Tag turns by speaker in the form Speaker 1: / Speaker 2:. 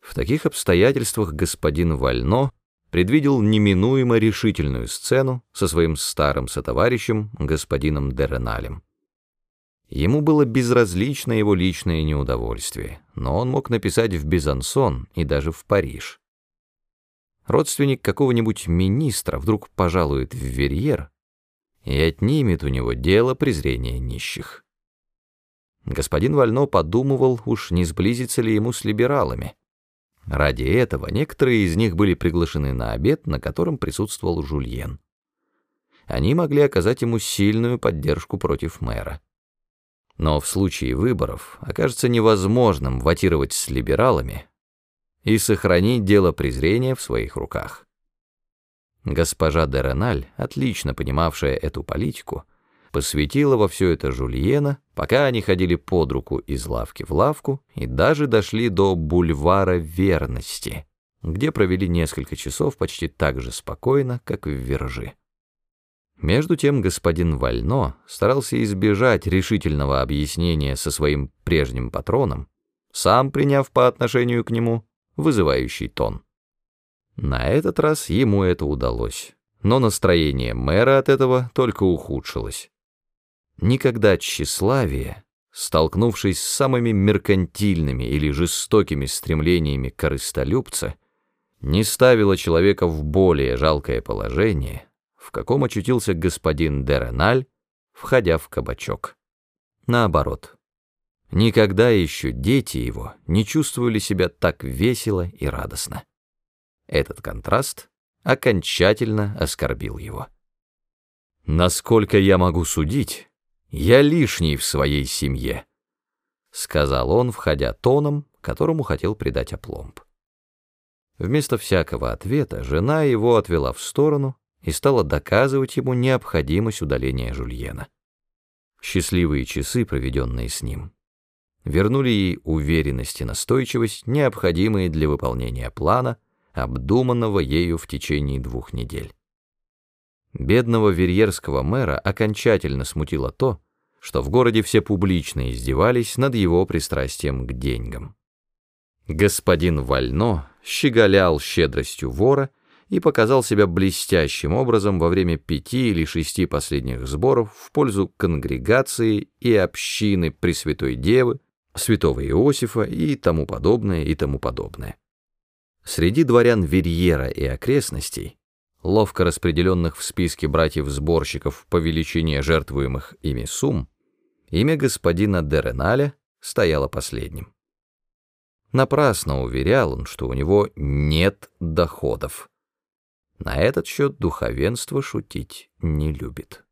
Speaker 1: В таких обстоятельствах господин Вально предвидел неминуемо решительную сцену со своим старым сотоварищем, господином Дереналем. Ему было безразлично его личное неудовольствие, но он мог написать в Безансон и даже в Париж. Родственник какого-нибудь министра вдруг пожалует в Верьер и отнимет у него дело презрения нищих. Господин Вально подумывал, уж не сблизиться ли ему с либералами. Ради этого некоторые из них были приглашены на обед, на котором присутствовал Жульен. Они могли оказать ему сильную поддержку против мэра. Но в случае выборов окажется невозможным ватировать с либералами и сохранить дело презрения в своих руках. Госпожа де Реналь, отлично понимавшая эту политику, посвятила во все это Жульена, пока они ходили под руку из лавки в лавку и даже дошли до бульвара Верности, где провели несколько часов почти так же спокойно, как в Вержи. Между тем господин Вально старался избежать решительного объяснения со своим прежним патроном, сам приняв по отношению к нему вызывающий тон. На этот раз ему это удалось, но настроение мэра от этого только ухудшилось. Никогда тщеславие, столкнувшись с самыми меркантильными или жестокими стремлениями корыстолюбца, не ставило человека в более жалкое положение, в каком очутился господин Дереналь, входя в кабачок. Наоборот, никогда еще дети его не чувствовали себя так весело и радостно. Этот контраст окончательно оскорбил его. «Насколько я могу судить, я лишний в своей семье», — сказал он, входя тоном, которому хотел придать опломб. Вместо всякого ответа жена его отвела в сторону и стала доказывать ему необходимость удаления Жульена. Счастливые часы, проведенные с ним, вернули ей уверенность и настойчивость, необходимые для выполнения плана, обдуманного ею в течение двух недель. Бедного верьерского мэра окончательно смутило то, что в городе все публично издевались над его пристрастием к деньгам. Господин Вально щеголял щедростью вора и показал себя блестящим образом во время пяти или шести последних сборов в пользу конгрегации и общины Пресвятой Девы, святого Иосифа и тому подобное, и тому подобное. Среди дворян Верьера и окрестностей ловко распределенных в списке братьев-сборщиков по величине жертвуемых ими сумм, имя господина Дереналя стояло последним. Напрасно уверял он, что у него нет доходов. На этот счет духовенство шутить не любит.